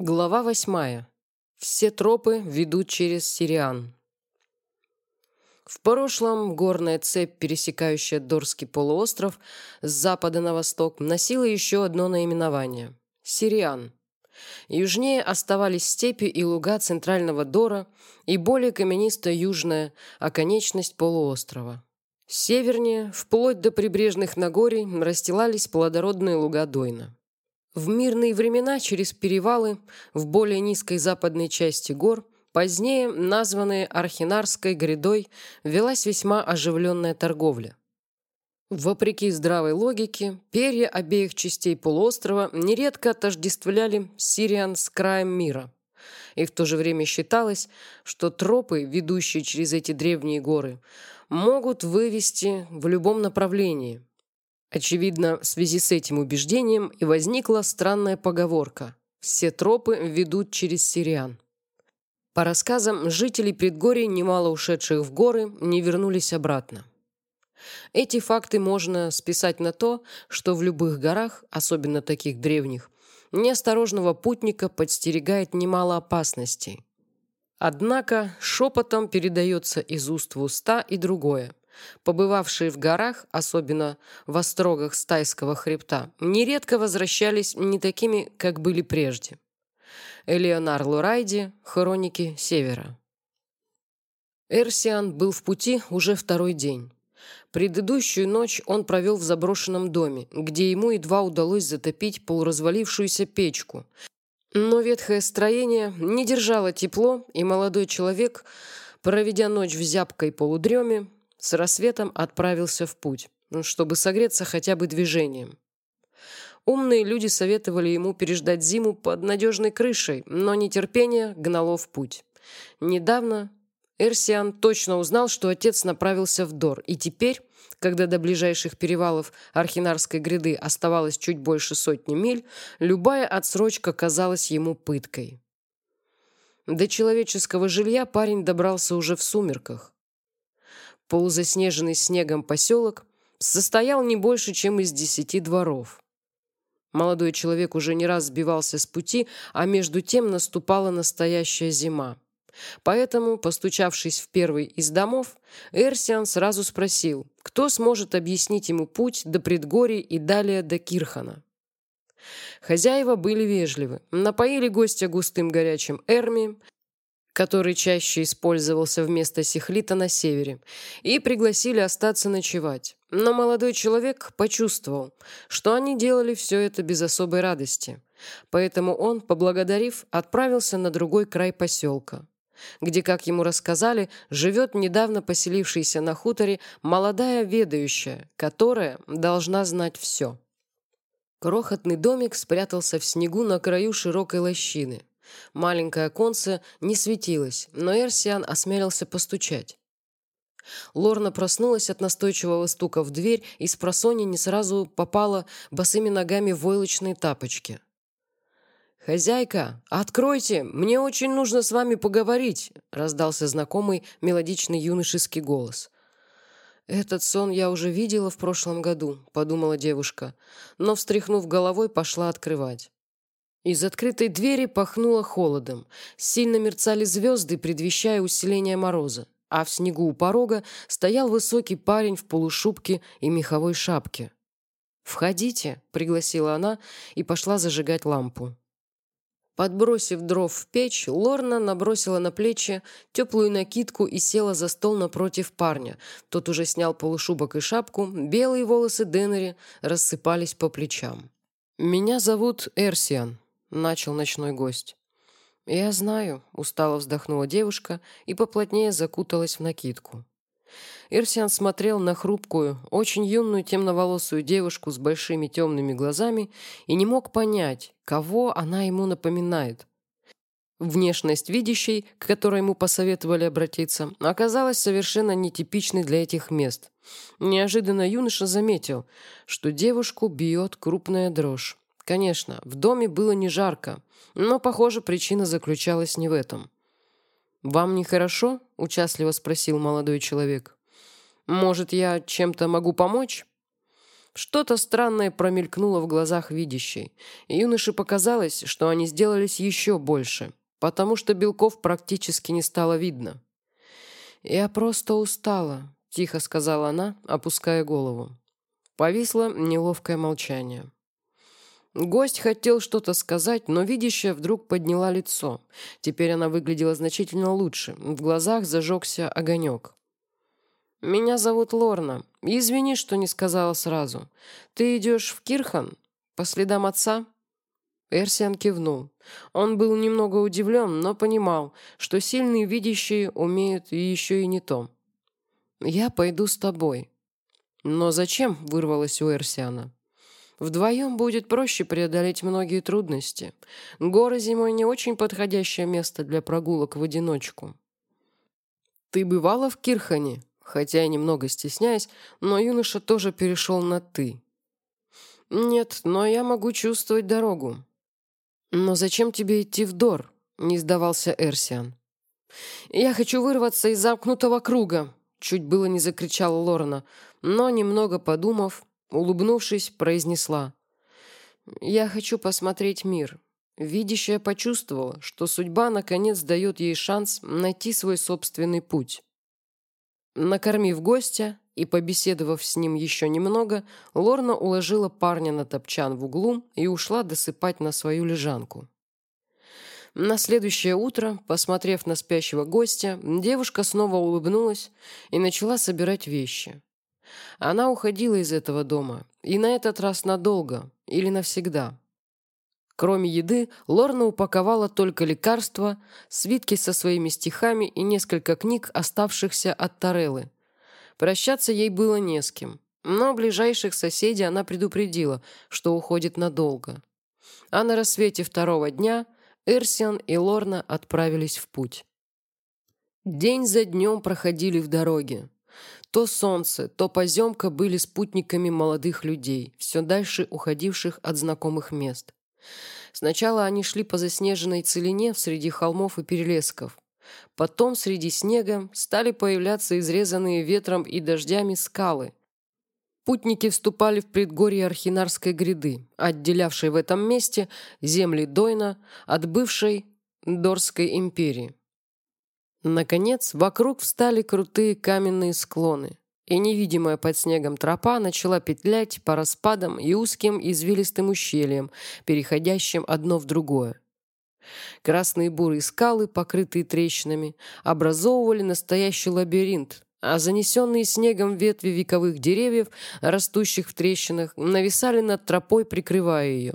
Глава восьмая. Все тропы ведут через Сириан. В прошлом горная цепь, пересекающая Дорский полуостров с запада на восток, носила еще одно наименование – Сириан. Южнее оставались степи и луга центрального Дора и более каменистая южная оконечность полуострова. Севернее, вплоть до прибрежных Нагорий, расстилались плодородные луга Дойна. В мирные времена через перевалы в более низкой западной части гор, позднее названные Архинарской грядой, велась весьма оживленная торговля. Вопреки здравой логике, перья обеих частей полуострова нередко отождествляли Сириан с краем мира. И в то же время считалось, что тропы, ведущие через эти древние горы, могут вывести в любом направлении – Очевидно, в связи с этим убеждением и возникла странная поговорка «Все тропы ведут через Сириан». По рассказам, жителей предгорий, немало ушедших в горы, не вернулись обратно. Эти факты можно списать на то, что в любых горах, особенно таких древних, неосторожного путника подстерегает немало опасностей. Однако шепотом передается из уст в уста и другое. Побывавшие в горах, особенно в острогах Стайского хребта, нередко возвращались не такими, как были прежде. Элеонар Лурайди, Хроники Севера. Эрсиан был в пути уже второй день. Предыдущую ночь он провел в заброшенном доме, где ему едва удалось затопить полуразвалившуюся печку. Но ветхое строение не держало тепло, и молодой человек, проведя ночь в зябкой полудреме, с рассветом отправился в путь, ну, чтобы согреться хотя бы движением. Умные люди советовали ему переждать зиму под надежной крышей, но нетерпение гнало в путь. Недавно Эрсиан точно узнал, что отец направился в Дор, и теперь, когда до ближайших перевалов Архинарской гряды оставалось чуть больше сотни миль, любая отсрочка казалась ему пыткой. До человеческого жилья парень добрался уже в сумерках. Полузаснеженный снегом поселок состоял не больше, чем из десяти дворов. Молодой человек уже не раз сбивался с пути, а между тем наступала настоящая зима. Поэтому, постучавшись в первый из домов, Эрсиан сразу спросил, кто сможет объяснить ему путь до предгорий и далее до Кирхана. Хозяева были вежливы, напоили гостя густым горячим эрми, который чаще использовался вместо сихлита на севере, и пригласили остаться ночевать. Но молодой человек почувствовал, что они делали все это без особой радости. Поэтому он, поблагодарив, отправился на другой край поселка, где, как ему рассказали, живет недавно поселившаяся на хуторе молодая ведающая, которая должна знать все. Крохотный домик спрятался в снегу на краю широкой лощины. Маленькое оконце не светилось, но Эрсиан осмелился постучать. Лорна проснулась от настойчивого стука в дверь и с просони не сразу попала босыми ногами в войлочные тапочки. «Хозяйка, откройте! Мне очень нужно с вами поговорить!» раздался знакомый мелодичный юношеский голос. «Этот сон я уже видела в прошлом году», — подумала девушка, но, встряхнув головой, пошла открывать. Из открытой двери пахнуло холодом. Сильно мерцали звезды, предвещая усиление мороза. А в снегу у порога стоял высокий парень в полушубке и меховой шапке. «Входите», — пригласила она и пошла зажигать лампу. Подбросив дров в печь, Лорна набросила на плечи теплую накидку и села за стол напротив парня. Тот уже снял полушубок и шапку, белые волосы Деннери рассыпались по плечам. «Меня зовут Эрсиан», — начал ночной гость. «Я знаю», — устало вздохнула девушка и поплотнее закуталась в накидку. Ирсиан смотрел на хрупкую, очень юную темноволосую девушку с большими темными глазами и не мог понять, кого она ему напоминает. Внешность видящей, к которой ему посоветовали обратиться, оказалась совершенно нетипичной для этих мест. Неожиданно юноша заметил, что девушку бьет крупная дрожь. Конечно, в доме было не жарко, но, похоже, причина заключалась не в этом. «Вам нехорошо?» – участливо спросил молодой человек. «Может, я чем-то могу помочь?» Что-то странное промелькнуло в глазах видящей. Юноше показалось, что они сделались еще больше, потому что белков практически не стало видно. «Я просто устала», — тихо сказала она, опуская голову. Повисло неловкое молчание. Гость хотел что-то сказать, но видящая вдруг подняла лицо. Теперь она выглядела значительно лучше. В глазах зажегся огонек. «Меня зовут Лорна. Извини, что не сказала сразу. Ты идешь в Кирхан? По следам отца?» Эрсиан кивнул. Он был немного удивлен, но понимал, что сильные видящие умеют еще и не то. «Я пойду с тобой». «Но зачем?» — вырвалось у Эрсиана. Вдвоем будет проще преодолеть многие трудности. Горы зимой не очень подходящее место для прогулок в одиночку. Ты бывала в Кирхане? Хотя и немного стесняясь, но юноша тоже перешел на «ты». «Нет, но я могу чувствовать дорогу». «Но зачем тебе идти в Дор?» — не сдавался Эрсиан. «Я хочу вырваться из замкнутого круга», — чуть было не закричала Лорна, но, немного подумав, Улыбнувшись, произнесла. «Я хочу посмотреть мир». Видящая почувствовала, что судьба наконец дает ей шанс найти свой собственный путь. Накормив гостя и побеседовав с ним еще немного, Лорна уложила парня на топчан в углу и ушла досыпать на свою лежанку. На следующее утро, посмотрев на спящего гостя, девушка снова улыбнулась и начала собирать вещи. Она уходила из этого дома, и на этот раз надолго или навсегда. Кроме еды, Лорна упаковала только лекарства, свитки со своими стихами и несколько книг, оставшихся от Тареллы. Прощаться ей было не с кем, но ближайших соседей она предупредила, что уходит надолго. А на рассвете второго дня Эрсиан и Лорна отправились в путь. День за днем проходили в дороге. То солнце, то поземка были спутниками молодых людей, все дальше уходивших от знакомых мест. Сначала они шли по заснеженной целине среди холмов и перелесков. Потом среди снега стали появляться изрезанные ветром и дождями скалы. Путники вступали в предгорье Архинарской гряды, отделявшей в этом месте земли Дойна от бывшей Дорской империи. Наконец, вокруг встали крутые каменные склоны, и невидимая под снегом тропа начала петлять по распадам и узким извилистым ущельям, переходящим одно в другое. Красные бурые скалы, покрытые трещинами, образовывали настоящий лабиринт, а занесенные снегом ветви вековых деревьев, растущих в трещинах, нависали над тропой, прикрывая ее.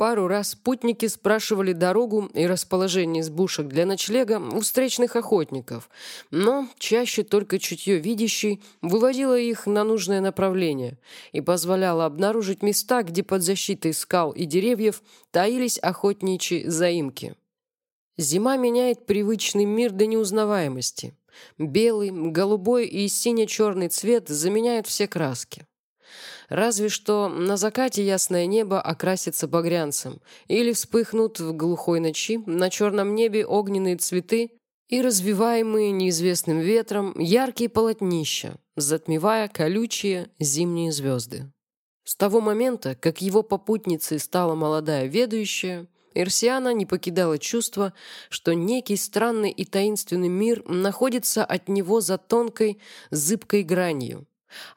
Пару раз путники спрашивали дорогу и расположение избушек для ночлега у встречных охотников, но чаще только чутье видящий выводило их на нужное направление и позволяло обнаружить места, где под защитой скал и деревьев таились охотничьи заимки. Зима меняет привычный мир до неузнаваемости. Белый, голубой и сине-черный цвет заменяют все краски. Разве что на закате ясное небо окрасится багрянцем или вспыхнут в глухой ночи на черном небе огненные цветы и развиваемые неизвестным ветром яркие полотнища, затмевая колючие зимние звезды. С того момента, как его попутницей стала молодая ведущая, Ирсиана не покидала чувство, что некий странный и таинственный мир находится от него за тонкой, зыбкой гранью,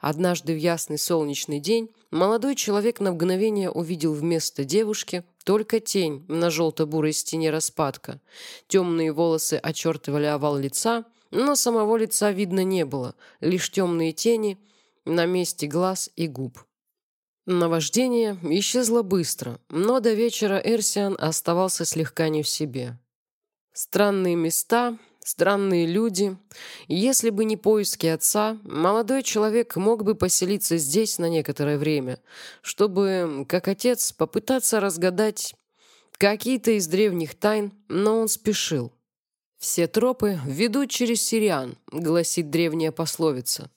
Однажды в ясный солнечный день молодой человек на мгновение увидел вместо девушки только тень на желто-бурой стене распадка. Темные волосы очертывали овал лица, но самого лица видно не было, лишь темные тени на месте глаз и губ. Наваждение исчезло быстро, но до вечера Эрсиан оставался слегка не в себе. Странные места, Странные люди. Если бы не поиски отца, молодой человек мог бы поселиться здесь на некоторое время, чтобы, как отец, попытаться разгадать какие-то из древних тайн, но он спешил. «Все тропы ведут через Сириан», — гласит древняя пословица.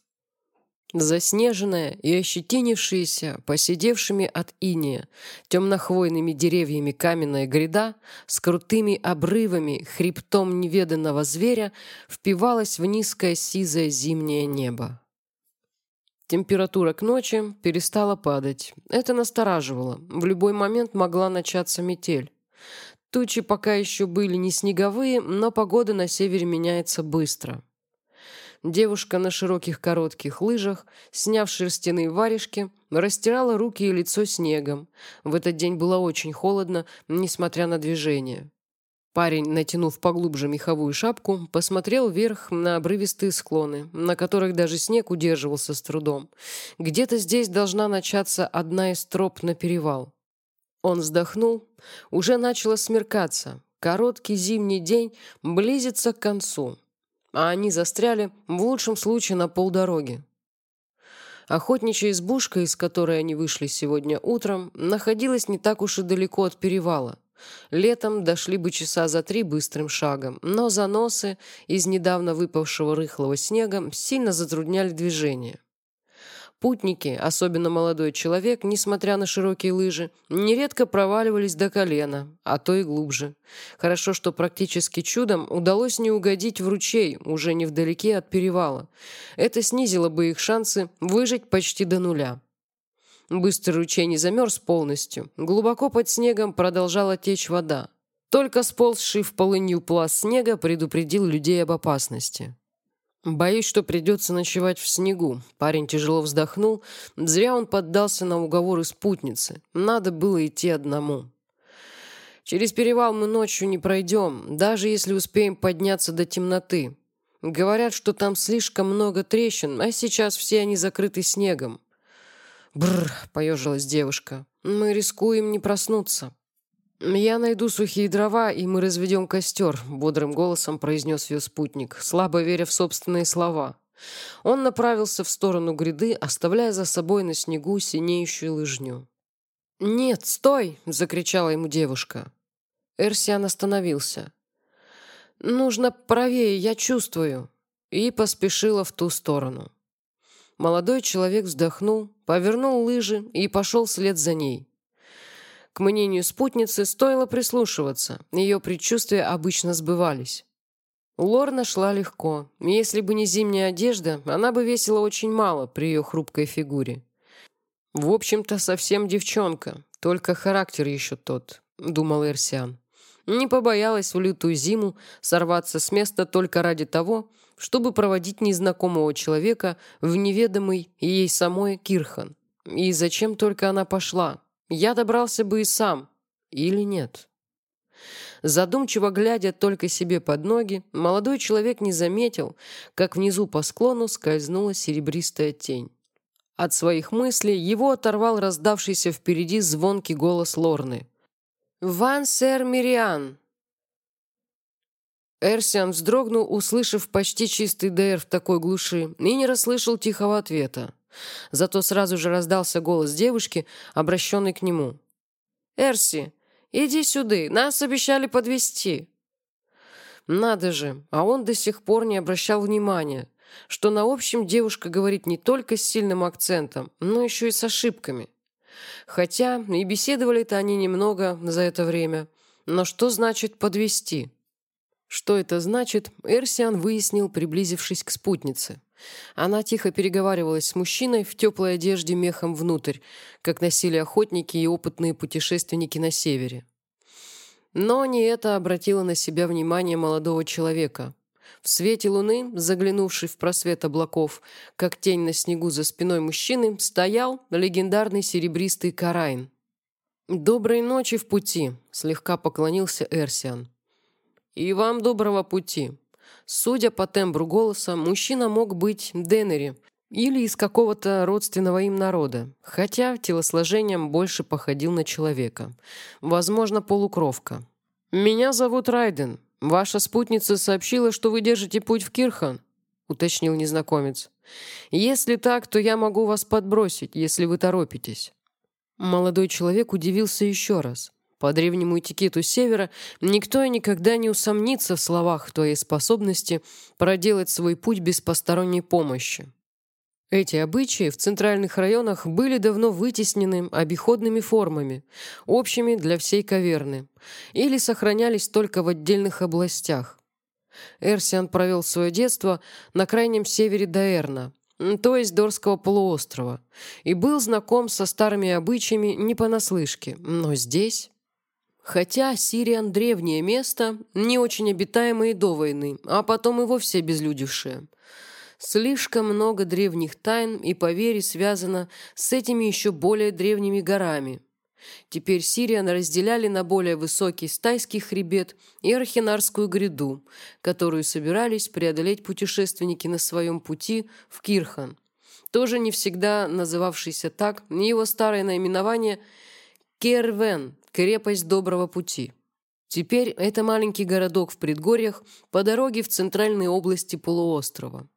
Заснеженная и ощетинившаяся, посидевшими от иния, темнохвойными деревьями каменная гряда с крутыми обрывами хребтом неведанного зверя впивалась в низкое сизое зимнее небо. Температура к ночи перестала падать. Это настораживало. В любой момент могла начаться метель. Тучи пока еще были не снеговые, но погода на севере меняется быстро. Девушка на широких коротких лыжах, сняв шерстяные варежки, растирала руки и лицо снегом. В этот день было очень холодно, несмотря на движение. Парень, натянув поглубже меховую шапку, посмотрел вверх на обрывистые склоны, на которых даже снег удерживался с трудом. Где-то здесь должна начаться одна из троп на перевал. Он вздохнул. Уже начало смеркаться. Короткий зимний день близится к концу. А они застряли, в лучшем случае, на полдороги. Охотничья избушка, из которой они вышли сегодня утром, находилась не так уж и далеко от перевала. Летом дошли бы часа за три быстрым шагом, но заносы из недавно выпавшего рыхлого снега сильно затрудняли движение. Путники, особенно молодой человек, несмотря на широкие лыжи, нередко проваливались до колена, а то и глубже. Хорошо, что практически чудом удалось не угодить в ручей, уже невдалеке от перевала. Это снизило бы их шансы выжить почти до нуля. Быстрый ручей не замерз полностью. Глубоко под снегом продолжала течь вода. Только сползший в полынью пласт снега предупредил людей об опасности. «Боюсь, что придется ночевать в снегу». Парень тяжело вздохнул. Зря он поддался на уговоры спутницы. Надо было идти одному. «Через перевал мы ночью не пройдем, даже если успеем подняться до темноты. Говорят, что там слишком много трещин, а сейчас все они закрыты снегом». «Бррр», — поежилась девушка. «Мы рискуем не проснуться». «Я найду сухие дрова, и мы разведем костер», — бодрым голосом произнес ее спутник, слабо веря в собственные слова. Он направился в сторону гряды, оставляя за собой на снегу синеющую лыжню. «Нет, стой!» — закричала ему девушка. Эрсиан остановился. «Нужно правее, я чувствую!» И поспешила в ту сторону. Молодой человек вздохнул, повернул лыжи и пошел вслед за ней. К мнению спутницы стоило прислушиваться, ее предчувствия обычно сбывались. Лорна шла легко. Если бы не зимняя одежда, она бы весила очень мало при ее хрупкой фигуре. В общем-то, совсем девчонка, только характер еще тот, думал Эрсиан. Не побоялась в лютую зиму сорваться с места только ради того, чтобы проводить незнакомого человека в неведомый ей самой Кирхан. И зачем только она пошла? Я добрался бы и сам. Или нет? Задумчиво глядя только себе под ноги, молодой человек не заметил, как внизу по склону скользнула серебристая тень. От своих мыслей его оторвал раздавшийся впереди звонкий голос Лорны. «Ван сэр Мириан!» Эрсиан вздрогнул, услышав почти чистый ДР в такой глуши, и не расслышал тихого ответа. Зато сразу же раздался голос девушки, обращенный к нему. «Эрси, иди сюда, нас обещали подвести. Надо же, а он до сих пор не обращал внимания, что на общем девушка говорит не только с сильным акцентом, но еще и с ошибками. Хотя и беседовали-то они немного за это время. Но что значит подвести? Что это значит, Эрсиан выяснил, приблизившись к спутнице. Она тихо переговаривалась с мужчиной в теплой одежде мехом внутрь, как носили охотники и опытные путешественники на севере. Но не это обратило на себя внимание молодого человека. В свете луны, заглянувший в просвет облаков, как тень на снегу за спиной мужчины, стоял легендарный серебристый Карайн. «Доброй ночи в пути», — слегка поклонился Эрсиан. «И вам доброго пути», Судя по тембру голоса, мужчина мог быть Денери или из какого-то родственного им народа, хотя телосложением больше походил на человека. Возможно, полукровка. «Меня зовут Райден. Ваша спутница сообщила, что вы держите путь в Кирхан», — уточнил незнакомец. «Если так, то я могу вас подбросить, если вы торопитесь». Молодой человек удивился еще раз. По древнему этикету Севера никто и никогда не усомнится в словах твоей способности проделать свой путь без посторонней помощи. Эти обычаи в центральных районах были давно вытеснены обиходными формами, общими для всей каверны, или сохранялись только в отдельных областях. Эрсиан провел свое детство на крайнем севере Даэрна, то есть Дорского полуострова, и был знаком со старыми обычаями не понаслышке, но здесь... Хотя Сириан – древнее место, не очень обитаемое до войны, а потом и вовсе безлюдевшее. Слишком много древних тайн и поверий связано с этими еще более древними горами. Теперь Сириан разделяли на более высокий стайский хребет и Архинарскую гряду, которую собирались преодолеть путешественники на своем пути в Кирхан. Тоже не всегда называвшийся так, его старое наименование – Кервен, крепость доброго пути. Теперь это маленький городок в предгорьях по дороге в центральной области полуострова.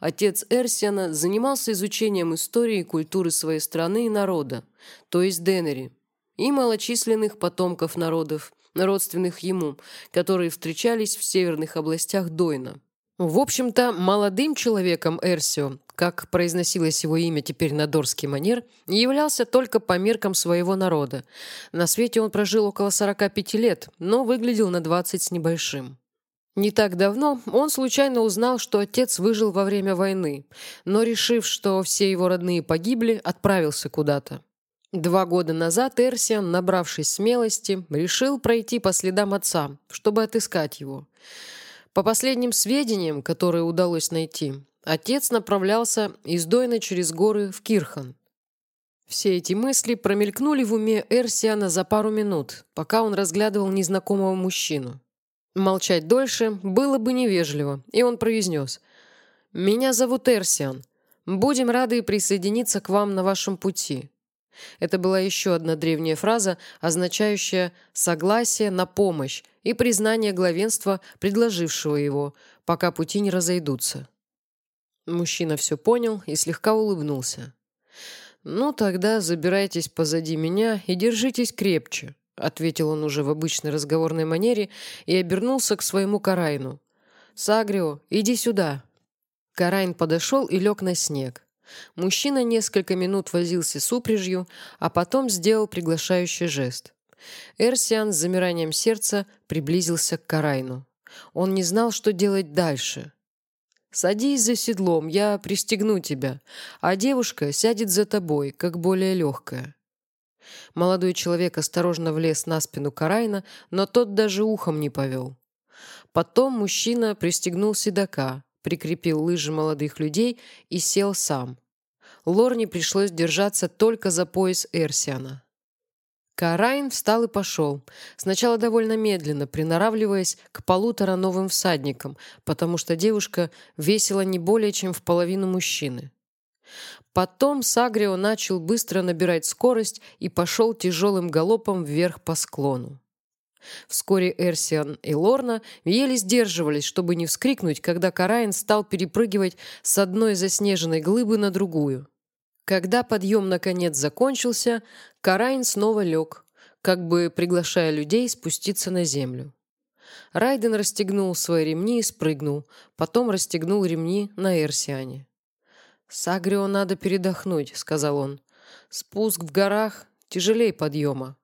Отец Эрсиана занимался изучением истории и культуры своей страны и народа, то есть Денери, и малочисленных потомков народов, родственных ему, которые встречались в северных областях Дойна. В общем-то, молодым человеком Эрсио, как произносилось его имя теперь на дорский манер, являлся только по меркам своего народа. На свете он прожил около 45 лет, но выглядел на 20 с небольшим. Не так давно он случайно узнал, что отец выжил во время войны, но, решив, что все его родные погибли, отправился куда-то. Два года назад Эрсиан, набравшись смелости, решил пройти по следам отца, чтобы отыскать его. По последним сведениям, которые удалось найти, отец направлялся из Дойна через горы в Кирхан. Все эти мысли промелькнули в уме Эрсиана за пару минут, пока он разглядывал незнакомого мужчину. Молчать дольше было бы невежливо, и он произнес «Меня зовут Эрсиан. Будем рады присоединиться к вам на вашем пути. Это была еще одна древняя фраза, означающая «согласие на помощь» и признание главенства, предложившего его, пока пути не разойдутся. Мужчина все понял и слегка улыбнулся. «Ну, тогда забирайтесь позади меня и держитесь крепче», ответил он уже в обычной разговорной манере и обернулся к своему Карайну. «Сагрио, иди сюда». Карайн подошел и лег на снег. Мужчина несколько минут возился с упряжью, а потом сделал приглашающий жест. Эрсиан с замиранием сердца приблизился к Карайну. Он не знал, что делать дальше. «Садись за седлом, я пристегну тебя, а девушка сядет за тобой, как более легкая». Молодой человек осторожно влез на спину Карайна, но тот даже ухом не повел. Потом мужчина пристегнул седока, прикрепил лыжи молодых людей и сел сам. Лорне пришлось держаться только за пояс Эрсиана. Карайн встал и пошел, сначала довольно медленно, приноравливаясь к полутора новым всадникам, потому что девушка весила не более чем в половину мужчины. Потом Сагрио начал быстро набирать скорость и пошел тяжелым галопом вверх по склону. Вскоре Эрсиан и Лорна еле сдерживались, чтобы не вскрикнуть, когда Карайн стал перепрыгивать с одной заснеженной глыбы на другую. Когда подъем наконец закончился, Карайн снова лег, как бы приглашая людей спуститься на землю. Райден расстегнул свои ремни и спрыгнул, потом расстегнул ремни на Эрсиане. «Сагрио надо передохнуть», — сказал он. «Спуск в горах тяжелее подъема».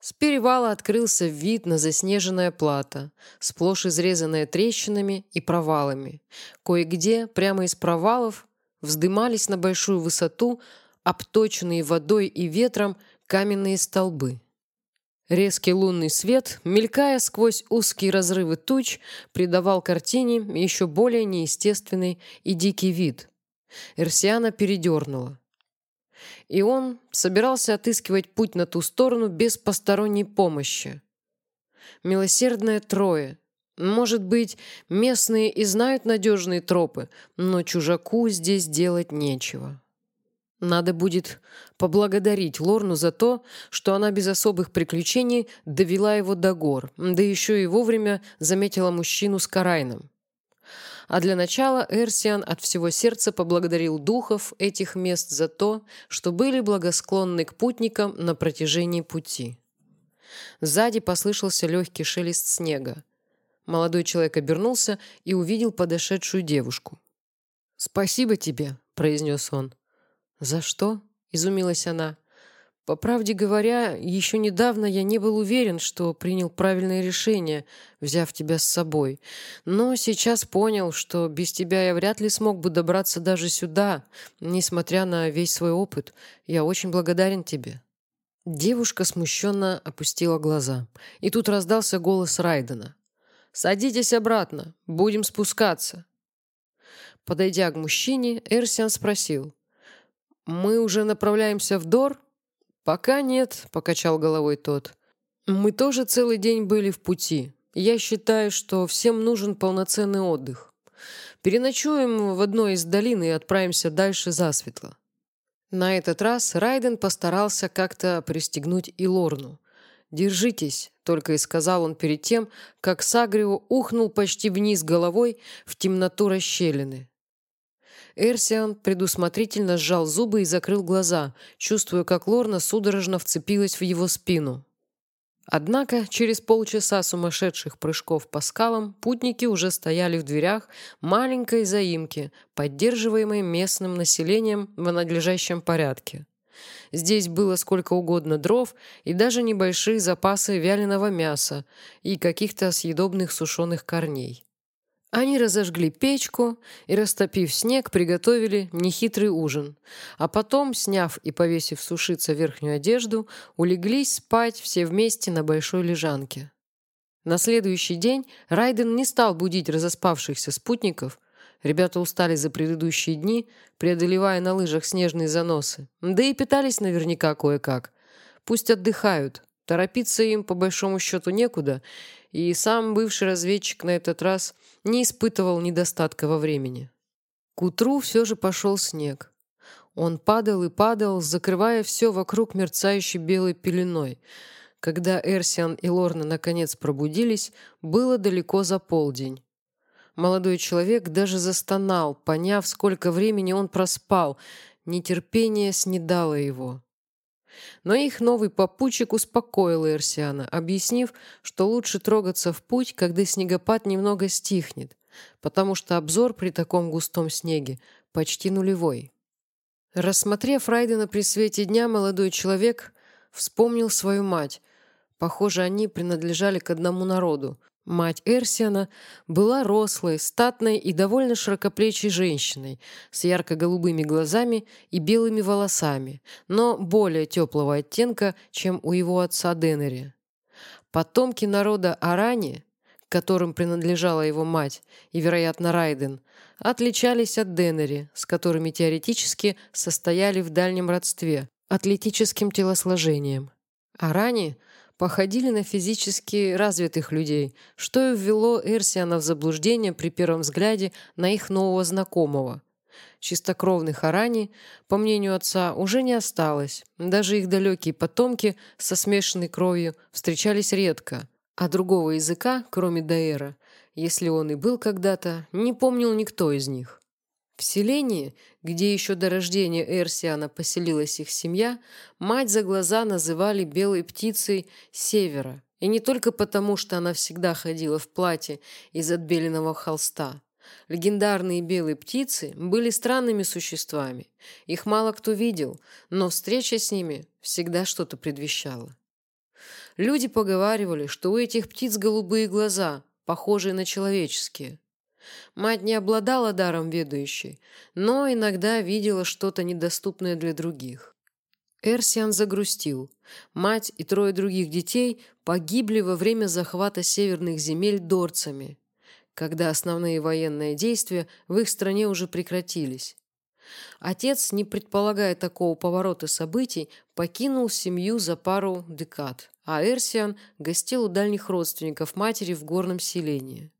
С перевала открылся вид на заснеженное плато, сплошь изрезанное трещинами и провалами. Кое-где, прямо из провалов, вздымались на большую высоту, обточенные водой и ветром, каменные столбы. Резкий лунный свет, мелькая сквозь узкие разрывы туч, придавал картине еще более неестественный и дикий вид. Эрсиана передернула. И он собирался отыскивать путь на ту сторону без посторонней помощи. Милосердное трое. Может быть, местные и знают надежные тропы, но чужаку здесь делать нечего. Надо будет поблагодарить Лорну за то, что она без особых приключений довела его до гор, да еще и вовремя заметила мужчину с Карайном. А для начала Эрсиан от всего сердца поблагодарил духов этих мест за то, что были благосклонны к путникам на протяжении пути. Сзади послышался легкий шелест снега. Молодой человек обернулся и увидел подошедшую девушку. «Спасибо тебе», — произнес он. «За что?» — изумилась она. По правде говоря, еще недавно я не был уверен, что принял правильное решение, взяв тебя с собой. Но сейчас понял, что без тебя я вряд ли смог бы добраться даже сюда, несмотря на весь свой опыт. Я очень благодарен тебе». Девушка смущенно опустила глаза. И тут раздался голос Райдена. «Садитесь обратно, будем спускаться». Подойдя к мужчине, Эрсиан спросил. «Мы уже направляемся в Дор?» «Пока нет», — покачал головой тот. «Мы тоже целый день были в пути. Я считаю, что всем нужен полноценный отдых. Переночуем в одной из долин и отправимся дальше засветло». На этот раз Райден постарался как-то пристегнуть и Лорну. «Держитесь», — только и сказал он перед тем, как Сагрио ухнул почти вниз головой в темноту расщелины. Эрсиан предусмотрительно сжал зубы и закрыл глаза, чувствуя, как Лорна судорожно вцепилась в его спину. Однако через полчаса сумасшедших прыжков по скалам путники уже стояли в дверях маленькой заимки, поддерживаемой местным населением в надлежащем порядке. Здесь было сколько угодно дров и даже небольшие запасы вяленого мяса и каких-то съедобных сушеных корней. Они разожгли печку и, растопив снег, приготовили нехитрый ужин, а потом, сняв и повесив сушиться верхнюю одежду, улеглись спать все вместе на большой лежанке. На следующий день Райден не стал будить разоспавшихся спутников. Ребята устали за предыдущие дни, преодолевая на лыжах снежные заносы, да и питались наверняка кое-как. Пусть отдыхают, торопиться им по большому счету некуда, и сам бывший разведчик на этот раз не испытывал недостатка во времени. К утру все же пошел снег. Он падал и падал, закрывая все вокруг мерцающей белой пеленой. Когда Эрсиан и Лорна наконец пробудились, было далеко за полдень. Молодой человек даже застонал, поняв, сколько времени он проспал. Нетерпение снедало его. Но их новый попутчик успокоил Эрсиана, объяснив, что лучше трогаться в путь, когда снегопад немного стихнет, потому что обзор при таком густом снеге почти нулевой. Рассмотрев Райдена при свете дня, молодой человек вспомнил свою мать. Похоже, они принадлежали к одному народу. Мать Эрсиана была рослой, статной и довольно широкоплечей женщиной с ярко-голубыми глазами и белыми волосами, но более теплого оттенка, чем у его отца Денери. Потомки народа Арани, которым принадлежала его мать и, вероятно, Райден, отличались от Денери, с которыми теоретически состояли в дальнем родстве, атлетическим телосложением. Арани – походили на физически развитых людей, что и ввело Эрсиана в заблуждение при первом взгляде на их нового знакомого. Чистокровных Арани, по мнению отца, уже не осталось. Даже их далекие потомки со смешанной кровью встречались редко, а другого языка, кроме Даэра, если он и был когда-то, не помнил никто из них. В селении, где еще до рождения Эрсиана поселилась их семья, мать за глаза называли белой птицей севера. И не только потому, что она всегда ходила в платье из отбеленного холста. Легендарные белые птицы были странными существами. Их мало кто видел, но встреча с ними всегда что-то предвещала. Люди поговаривали, что у этих птиц голубые глаза, похожие на человеческие – Мать не обладала даром ведающей, но иногда видела что-то недоступное для других. Эрсиан загрустил. Мать и трое других детей погибли во время захвата северных земель дорцами, когда основные военные действия в их стране уже прекратились. Отец, не предполагая такого поворота событий, покинул семью за пару декад, а Эрсиан гостил у дальних родственников матери в горном селении.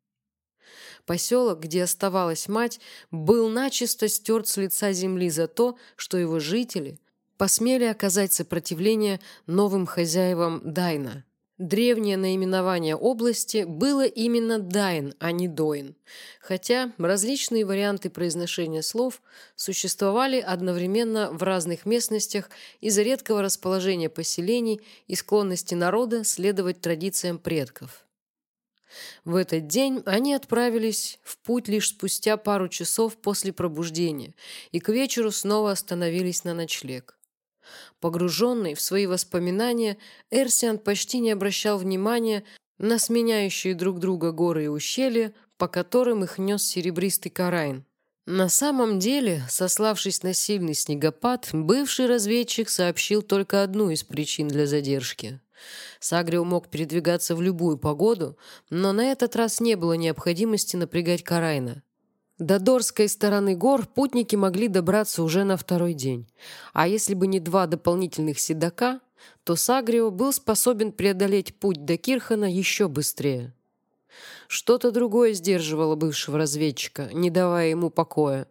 Поселок, где оставалась мать, был начисто стерт с лица земли за то, что его жители посмели оказать сопротивление новым хозяевам Дайна. Древнее наименование области было именно Дайн, а не Доин, хотя различные варианты произношения слов существовали одновременно в разных местностях из-за редкого расположения поселений и склонности народа следовать традициям предков. В этот день они отправились в путь лишь спустя пару часов после пробуждения и к вечеру снова остановились на ночлег. Погруженный в свои воспоминания, Эрсиан почти не обращал внимания на сменяющие друг друга горы и ущелья, по которым их нес серебристый карайн. На самом деле, сославшись на сильный снегопад, бывший разведчик сообщил только одну из причин для задержки. Сагрио мог передвигаться в любую погоду, но на этот раз не было необходимости напрягать Карайна. До Дорской стороны гор путники могли добраться уже на второй день. А если бы не два дополнительных седока, то Сагрио был способен преодолеть путь до Кирхана еще быстрее. Что-то другое сдерживало бывшего разведчика, не давая ему покоя.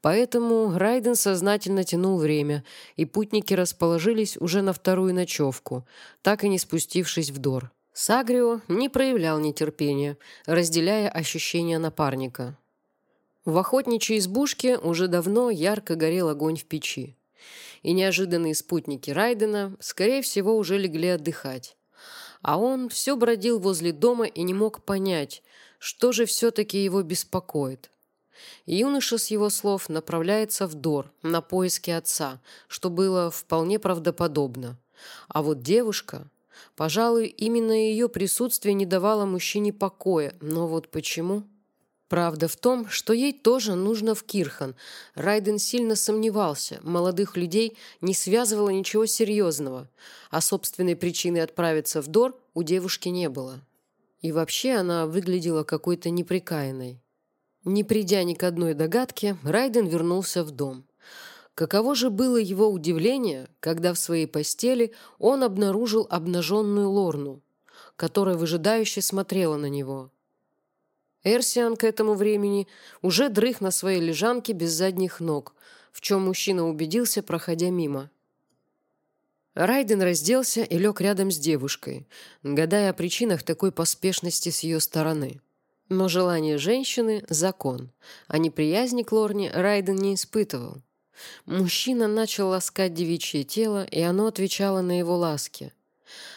Поэтому Райден сознательно тянул время, и путники расположились уже на вторую ночевку, так и не спустившись в Дор. Сагрио не проявлял нетерпения, разделяя ощущения напарника. В охотничьей избушке уже давно ярко горел огонь в печи. И неожиданные спутники Райдена, скорее всего, уже легли отдыхать. А он все бродил возле дома и не мог понять, что же все-таки его беспокоит. Юноша с его слов направляется в Дор на поиски отца, что было вполне правдоподобно. А вот девушка... Пожалуй, именно ее присутствие не давало мужчине покоя, но вот почему... Правда в том, что ей тоже нужно в Кирхан. Райден сильно сомневался, молодых людей не связывало ничего серьезного, а собственной причины отправиться в Дор у девушки не было. И вообще она выглядела какой-то неприкаянной. Не придя ни к одной догадке, Райден вернулся в дом. Каково же было его удивление, когда в своей постели он обнаружил обнаженную Лорну, которая выжидающе смотрела на него – Эрсиан к этому времени уже дрых на своей лежанке без задних ног, в чем мужчина убедился, проходя мимо. Райден разделся и лег рядом с девушкой, гадая о причинах такой поспешности с ее стороны. Но желание женщины – закон, а неприязни к Лорне Райден не испытывал. Мужчина начал ласкать девичье тело, и оно отвечало на его ласки.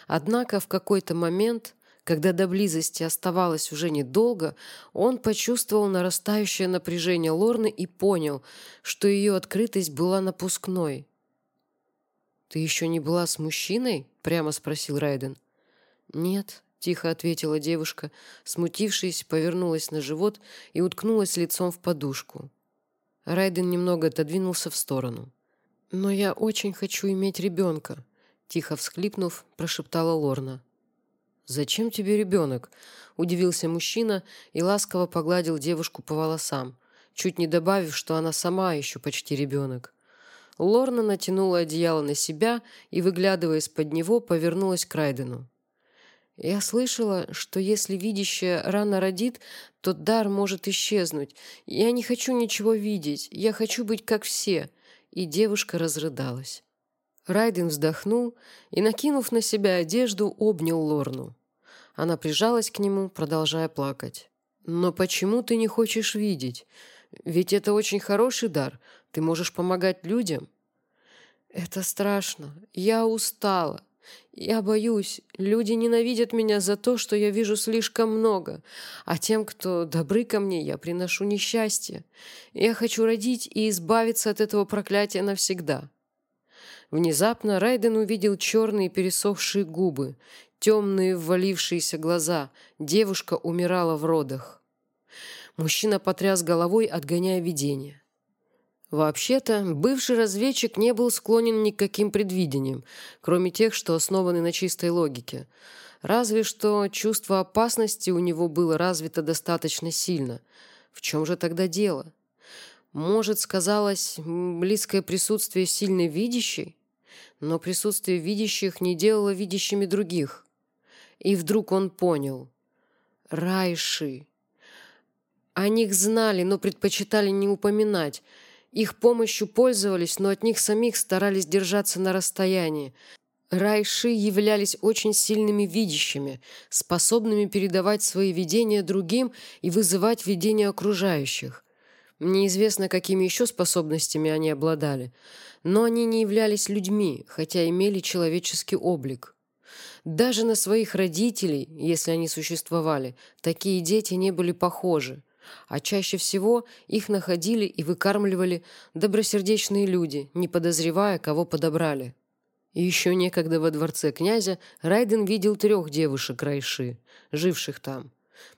Однако в какой-то момент когда до близости оставалось уже недолго, он почувствовал нарастающее напряжение Лорны и понял, что ее открытость была напускной. «Ты еще не была с мужчиной?» — прямо спросил Райден. «Нет», — тихо ответила девушка, смутившись, повернулась на живот и уткнулась лицом в подушку. Райден немного отодвинулся в сторону. «Но я очень хочу иметь ребенка», — тихо всхлипнув, прошептала Лорна. «Зачем тебе ребенок?» – удивился мужчина и ласково погладил девушку по волосам, чуть не добавив, что она сама еще почти ребенок. Лорна натянула одеяло на себя и, выглядывая из-под него, повернулась к Райдену. «Я слышала, что если видящая рано родит, то дар может исчезнуть. Я не хочу ничего видеть, я хочу быть как все». И девушка разрыдалась. Райден вздохнул и, накинув на себя одежду, обнял Лорну. Она прижалась к нему, продолжая плакать. «Но почему ты не хочешь видеть? Ведь это очень хороший дар. Ты можешь помогать людям». «Это страшно. Я устала. Я боюсь. Люди ненавидят меня за то, что я вижу слишком много. А тем, кто добры ко мне, я приношу несчастье. Я хочу родить и избавиться от этого проклятия навсегда». Внезапно Райден увидел черные пересохшие губы темные ввалившиеся глаза. Девушка умирала в родах. Мужчина потряс головой, отгоняя видение. Вообще-то, бывший разведчик не был склонен ни к каким предвидениям, кроме тех, что основаны на чистой логике. Разве что чувство опасности у него было развито достаточно сильно. В чем же тогда дело? Может, сказалось близкое присутствие сильной видящей? Но присутствие видящих не делало видящими других. И вдруг он понял. Райши. О них знали, но предпочитали не упоминать. Их помощью пользовались, но от них самих старались держаться на расстоянии. Райши являлись очень сильными видящими, способными передавать свои видения другим и вызывать видения окружающих. Неизвестно, какими еще способностями они обладали, но они не являлись людьми, хотя имели человеческий облик. Даже на своих родителей, если они существовали, такие дети не были похожи. а чаще всего их находили и выкармливали добросердечные люди, не подозревая, кого подобрали. И еще некогда во дворце князя Райден видел трех девушек Райши, живших там.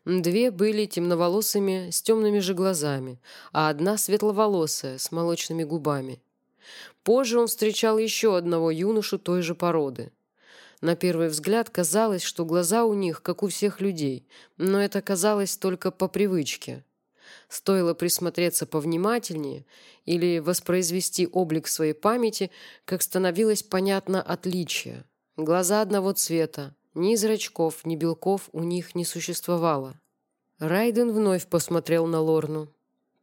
Две были темноволосыми с темными же глазами, а одна светловолосая с молочными губами. Позже он встречал еще одного юношу той же породы. На первый взгляд казалось, что глаза у них, как у всех людей, но это казалось только по привычке. Стоило присмотреться повнимательнее или воспроизвести облик своей памяти, как становилось понятно отличие. Глаза одного цвета, ни зрачков, ни белков у них не существовало. Райден вновь посмотрел на Лорну.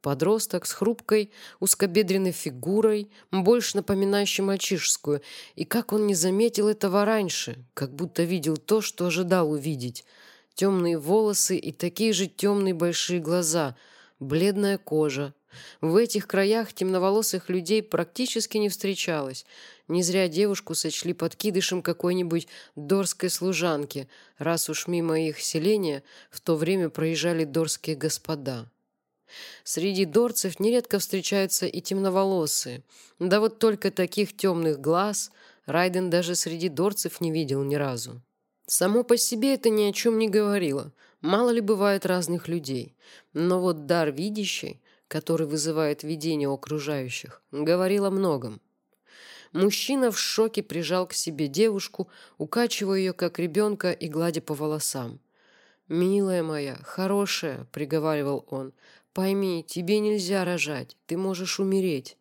Подросток с хрупкой, узкобедренной фигурой, больше напоминающей мальчишескую, и как он не заметил этого раньше, как будто видел то, что ожидал увидеть. Темные волосы и такие же темные большие глаза, бледная кожа. В этих краях темноволосых людей практически не встречалось. Не зря девушку сочли подкидышем какой-нибудь дорской служанки, раз уж мимо их селения в то время проезжали дорские господа. Среди дорцев нередко встречаются и темноволосые. Да вот только таких темных глаз Райден даже среди дорцев не видел ни разу. Само по себе это ни о чем не говорило. Мало ли бывает разных людей. Но вот дар видящий, который вызывает видение окружающих, говорил о многом. Мужчина в шоке прижал к себе девушку, укачивая ее как ребенка и гладя по волосам. «Милая моя, хорошая», — приговаривал он, Пойми, тебе нельзя рожать, ты можешь умереть.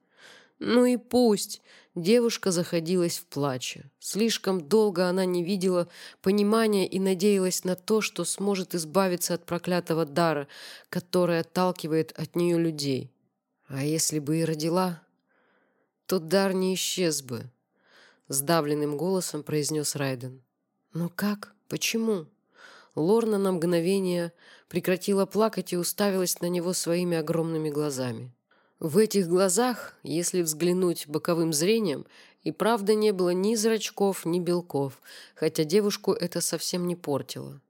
Ну и пусть. Девушка заходилась в плаче. Слишком долго она не видела понимания и надеялась на то, что сможет избавиться от проклятого дара, который отталкивает от нее людей. А если бы и родила, то дар не исчез бы, сдавленным голосом произнес Райден. Но как? Почему? Лорна на мгновение прекратила плакать и уставилась на него своими огромными глазами. В этих глазах, если взглянуть боковым зрением, и правда не было ни зрачков, ни белков, хотя девушку это совсем не портило.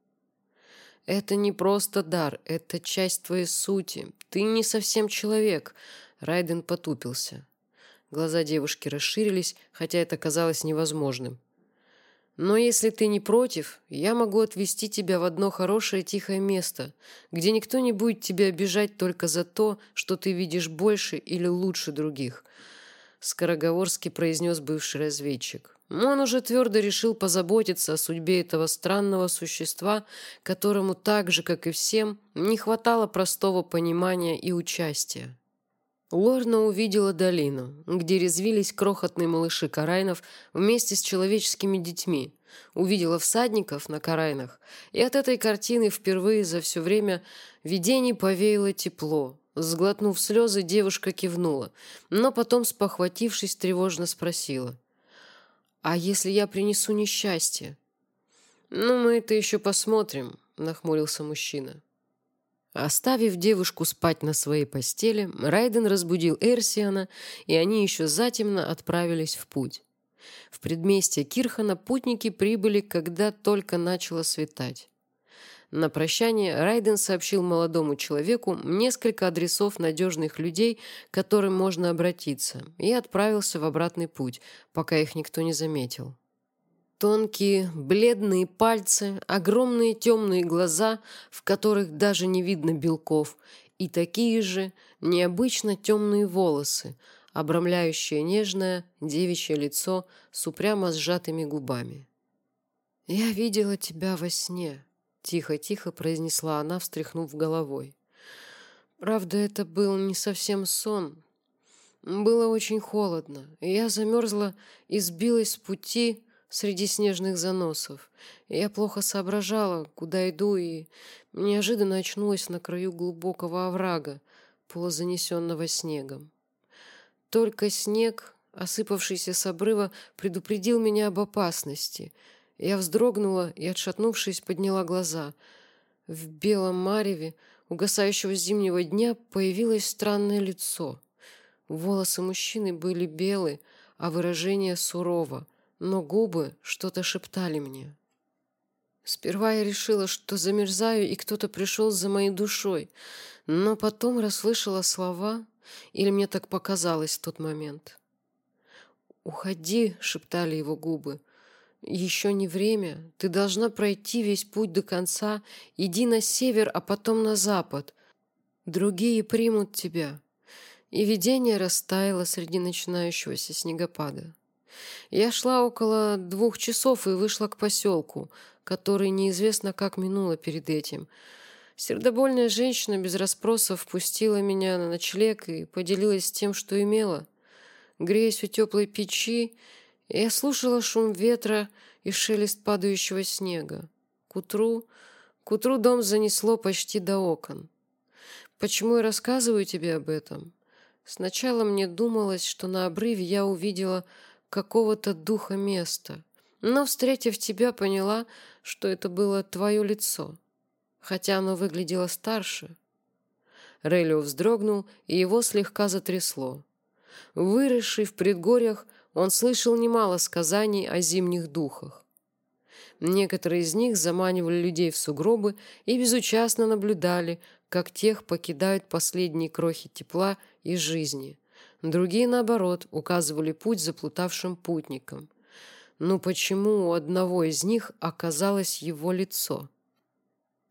«Это не просто дар, это часть твоей сути. Ты не совсем человек», — Райден потупился. Глаза девушки расширились, хотя это казалось невозможным. Но если ты не против, я могу отвезти тебя в одно хорошее тихое место, где никто не будет тебя обижать только за то, что ты видишь больше или лучше других», — скороговорски произнес бывший разведчик. Он уже твердо решил позаботиться о судьбе этого странного существа, которому так же, как и всем, не хватало простого понимания и участия. Лорна увидела долину, где резвились крохотные малыши Карайнов вместе с человеческими детьми. Увидела всадников на Карайнах, и от этой картины впервые за все время видений повеяло тепло. Сглотнув слезы, девушка кивнула, но потом, спохватившись, тревожно спросила. «А если я принесу несчастье?» «Ну, мы это еще посмотрим», — нахмурился мужчина. Оставив девушку спать на своей постели, Райден разбудил Эрсиана, и они еще затемно отправились в путь. В предместье Кирхана путники прибыли, когда только начало светать. На прощание Райден сообщил молодому человеку несколько адресов надежных людей, к которым можно обратиться, и отправился в обратный путь, пока их никто не заметил. Тонкие, бледные пальцы, огромные темные глаза, в которых даже не видно белков, и такие же необычно темные волосы, обрамляющие нежное девичье лицо с упрямо сжатыми губами. «Я видела тебя во сне», — тихо-тихо произнесла она, встряхнув головой. «Правда, это был не совсем сон. Было очень холодно, и я замерзла и сбилась с пути, среди снежных заносов. Я плохо соображала, куда иду, и неожиданно очнулась на краю глубокого оврага, полузанесенного снегом. Только снег, осыпавшийся с обрыва, предупредил меня об опасности. Я вздрогнула и, отшатнувшись, подняла глаза. В белом мареве угасающего зимнего дня появилось странное лицо. Волосы мужчины были белые, а выражение сурово — но губы что-то шептали мне. Сперва я решила, что замерзаю, и кто-то пришел за моей душой, но потом расслышала слова, или мне так показалось в тот момент. «Уходи», — шептали его губы. «Еще не время. Ты должна пройти весь путь до конца. Иди на север, а потом на запад. Другие примут тебя». И видение растаяло среди начинающегося снегопада. Я шла около двух часов и вышла к поселку, который неизвестно как минула перед этим. Сердобольная женщина без расспросов впустила меня на ночлег и поделилась тем, что имела. Греясь у теплой печи, я слушала шум ветра и шелест падающего снега. К утру, к утру дом занесло почти до окон. Почему я рассказываю тебе об этом? Сначала мне думалось, что на обрыве я увидела какого-то духа места. Но, встретив тебя, поняла, что это было твое лицо, хотя оно выглядело старше. Релио вздрогнул, и его слегка затрясло. Выросший в предгорьях, он слышал немало сказаний о зимних духах. Некоторые из них заманивали людей в сугробы и безучастно наблюдали, как тех покидают последние крохи тепла и жизни – Другие, наоборот, указывали путь заплутавшим путникам. Но почему у одного из них оказалось его лицо?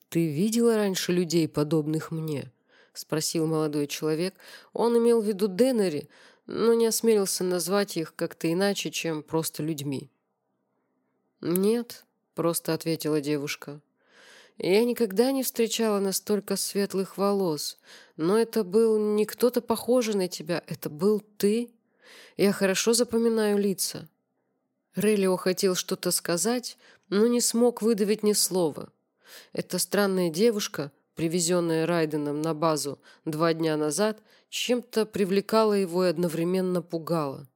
«Ты видела раньше людей, подобных мне?» — спросил молодой человек. Он имел в виду Деннери, но не осмелился назвать их как-то иначе, чем просто людьми. «Нет», — просто ответила девушка. Я никогда не встречала настолько светлых волос, но это был не кто-то похожий на тебя, это был ты. Я хорошо запоминаю лица». Релио хотел что-то сказать, но не смог выдавить ни слова. Эта странная девушка, привезенная Райденом на базу два дня назад, чем-то привлекала его и одновременно пугала.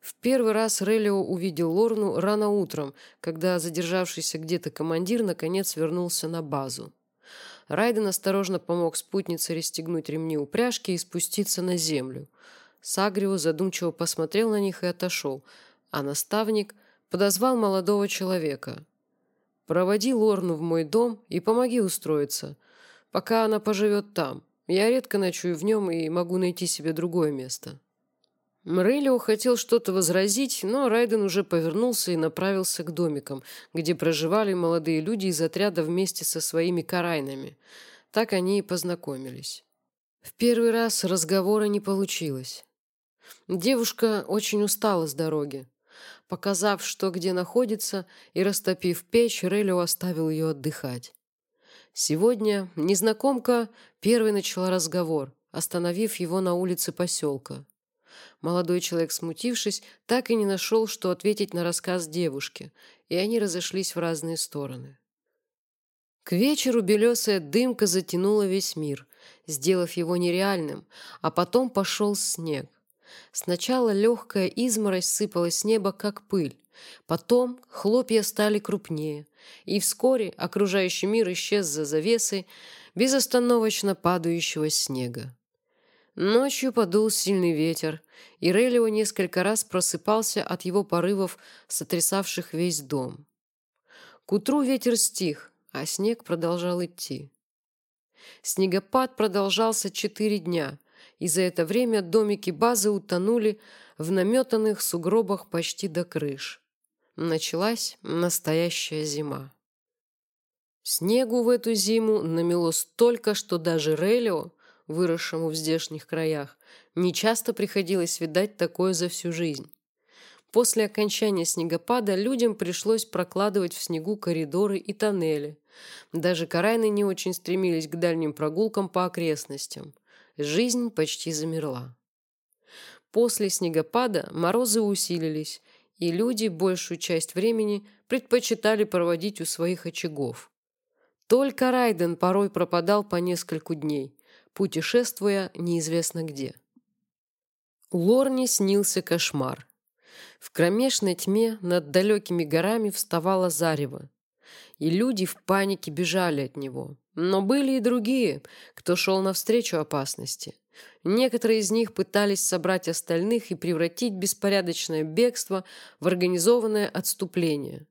В первый раз Релио увидел Лорну рано утром, когда задержавшийся где-то командир наконец вернулся на базу. Райден осторожно помог спутнице расстегнуть ремни упряжки и спуститься на землю. Сагрио задумчиво посмотрел на них и отошел, а наставник подозвал молодого человека. «Проводи Лорну в мой дом и помоги устроиться, пока она поживет там. Я редко ночую в нем и могу найти себе другое место». Мрелио хотел что-то возразить, но Райден уже повернулся и направился к домикам, где проживали молодые люди из отряда вместе со своими карайнами. Так они и познакомились. В первый раз разговора не получилось. Девушка очень устала с дороги. Показав, что где находится, и растопив печь, Релио оставил ее отдыхать. Сегодня незнакомка первой начала разговор, остановив его на улице поселка. Молодой человек, смутившись, так и не нашел, что ответить на рассказ девушки, и они разошлись в разные стороны. К вечеру белесая дымка затянула весь мир, сделав его нереальным, а потом пошел снег. Сначала легкая изморозь сыпалась с неба, как пыль, потом хлопья стали крупнее, и вскоре окружающий мир исчез за завесой безостановочно падающего снега. Ночью подул сильный ветер, и Релио несколько раз просыпался от его порывов, сотрясавших весь дом. К утру ветер стих, а снег продолжал идти. Снегопад продолжался четыре дня, и за это время домики базы утонули в наметанных сугробах почти до крыш. Началась настоящая зима. Снегу в эту зиму намело столько, что даже Релио, выросшему в здешних краях, нечасто приходилось видать такое за всю жизнь. После окончания снегопада людям пришлось прокладывать в снегу коридоры и тоннели. Даже карайны не очень стремились к дальним прогулкам по окрестностям. Жизнь почти замерла. После снегопада морозы усилились, и люди большую часть времени предпочитали проводить у своих очагов. Только Райден порой пропадал по нескольку дней, путешествуя неизвестно где. Лорне снился кошмар. В кромешной тьме над далекими горами вставало зарево, и люди в панике бежали от него. Но были и другие, кто шел навстречу опасности. Некоторые из них пытались собрать остальных и превратить беспорядочное бегство в организованное отступление.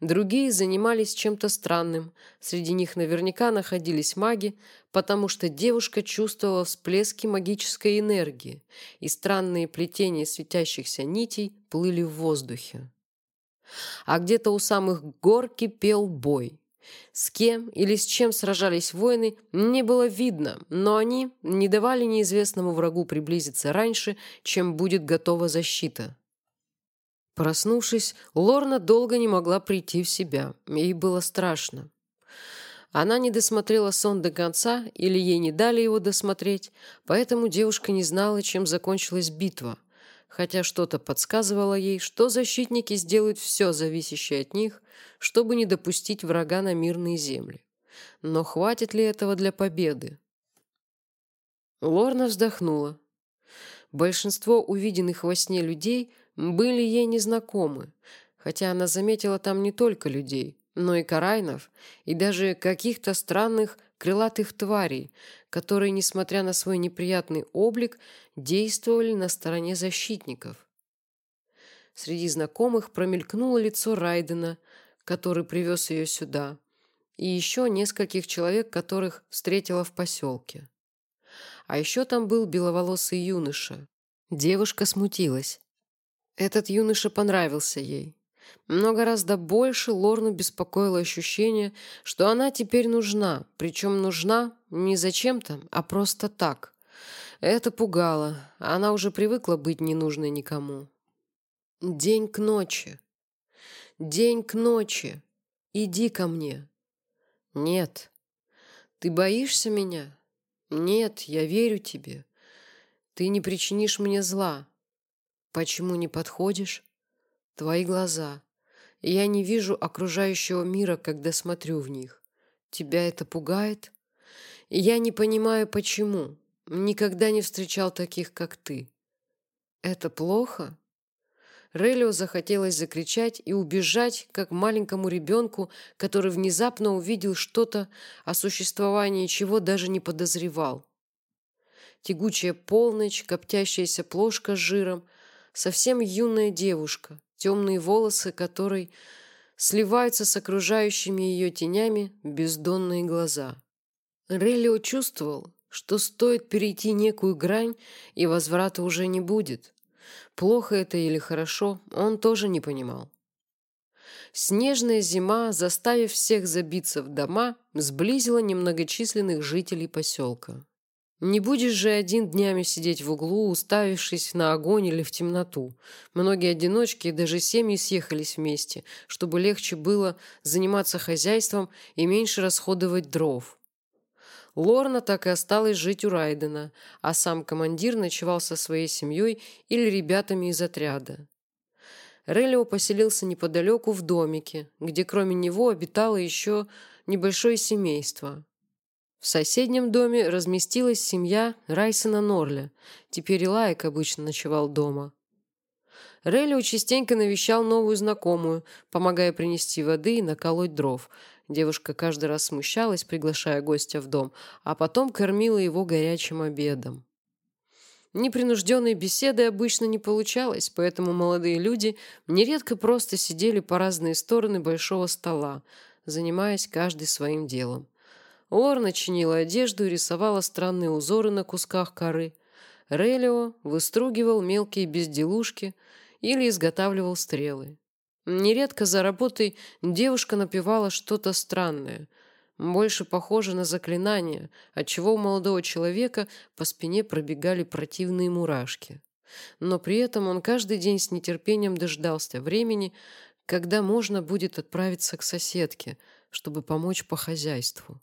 Другие занимались чем-то странным. Среди них наверняка находились маги, потому что девушка чувствовала всплески магической энергии, и странные плетения светящихся нитей плыли в воздухе. А где-то у самых гор кипел бой. С кем или с чем сражались воины, не было видно, но они не давали неизвестному врагу приблизиться раньше, чем будет готова защита. Проснувшись, Лорна долго не могла прийти в себя. Ей было страшно. Она не досмотрела сон до конца, или ей не дали его досмотреть, поэтому девушка не знала, чем закончилась битва, хотя что-то подсказывало ей, что защитники сделают все зависящее от них, чтобы не допустить врага на мирные земли. Но хватит ли этого для победы? Лорна вздохнула. Большинство увиденных во сне людей были ей незнакомы, хотя она заметила там не только людей, но и карайнов, и даже каких-то странных крылатых тварей, которые, несмотря на свой неприятный облик, действовали на стороне защитников. Среди знакомых промелькнуло лицо Райдена, который привез ее сюда, и еще нескольких человек, которых встретила в поселке. А еще там был беловолосый юноша. Девушка смутилась. Этот юноша понравился ей. Но гораздо больше Лорну беспокоило ощущение, что она теперь нужна, причем нужна не зачем-то, а просто так. Это пугало, она уже привыкла быть ненужной никому. День к ночи. День к ночи. Иди ко мне. Нет. Ты боишься меня? Нет, я верю тебе. Ты не причинишь мне зла. Почему не подходишь? Твои глаза. Я не вижу окружающего мира, когда смотрю в них. Тебя это пугает? Я не понимаю, почему. Никогда не встречал таких, как ты. Это плохо? Релио захотелось закричать и убежать, как маленькому ребенку, который внезапно увидел что-то, о существовании чего даже не подозревал. Тягучая полночь, коптящаяся плошка с жиром — совсем юная девушка, темные волосы которой сливаются с окружающими ее тенями бездонные глаза. Релио чувствовал, что стоит перейти некую грань, и возврата уже не будет. Плохо это или хорошо, он тоже не понимал. Снежная зима, заставив всех забиться в дома, сблизила немногочисленных жителей поселка. Не будешь же один днями сидеть в углу, уставившись на огонь или в темноту. Многие одиночки и даже семьи съехались вместе, чтобы легче было заниматься хозяйством и меньше расходовать дров. Лорна так и осталась жить у Райдена, а сам командир ночевал со своей семьей или ребятами из отряда. Релио поселился неподалеку в домике, где кроме него обитало еще небольшое семейство. В соседнем доме разместилась семья Райсона Норля. Теперь и Лайк обычно ночевал дома. Релио частенько навещал новую знакомую, помогая принести воды и наколоть дров. Девушка каждый раз смущалась, приглашая гостя в дом, а потом кормила его горячим обедом. Непринужденной беседы обычно не получалось, поэтому молодые люди нередко просто сидели по разные стороны большого стола, занимаясь каждый своим делом. Лорна чинила одежду и рисовала странные узоры на кусках коры. Релио выстругивал мелкие безделушки или изготавливал стрелы. Нередко за работой девушка напевала что-то странное, больше похоже на заклинание, отчего у молодого человека по спине пробегали противные мурашки. Но при этом он каждый день с нетерпением дождался времени, когда можно будет отправиться к соседке, чтобы помочь по хозяйству.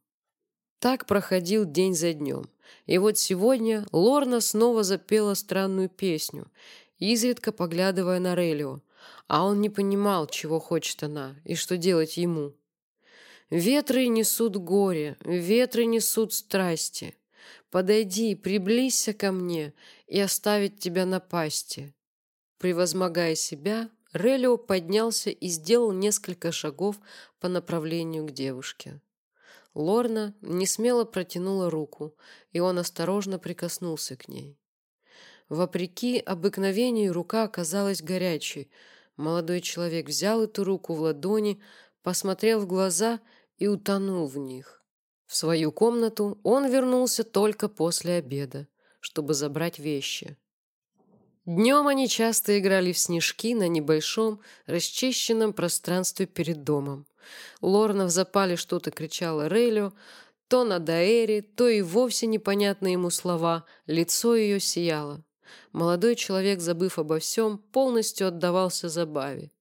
Так проходил день за днем. И вот сегодня Лорна снова запела странную песню, изредка поглядывая на Релио, а он не понимал, чего хочет она и что делать ему. «Ветры несут горе, ветры несут страсти. Подойди, приблизься ко мне и оставить тебя на пасти». Превозмогая себя, Релио поднялся и сделал несколько шагов по направлению к девушке. Лорна несмело протянула руку, и он осторожно прикоснулся к ней. Вопреки обыкновению рука оказалась горячей, Молодой человек взял эту руку в ладони, посмотрел в глаза и утонул в них. В свою комнату он вернулся только после обеда, чтобы забрать вещи. Днем они часто играли в снежки на небольшом, расчищенном пространстве перед домом. Лорна в запале что-то кричала Рейлю, то на Даэре, то и вовсе непонятные ему слова, лицо ее сияло. Молодой человек, забыв обо всем, полностью отдавался забаве,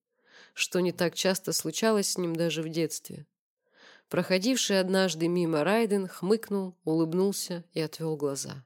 что не так часто случалось с ним даже в детстве. Проходивший однажды мимо Райден хмыкнул, улыбнулся и отвел глаза.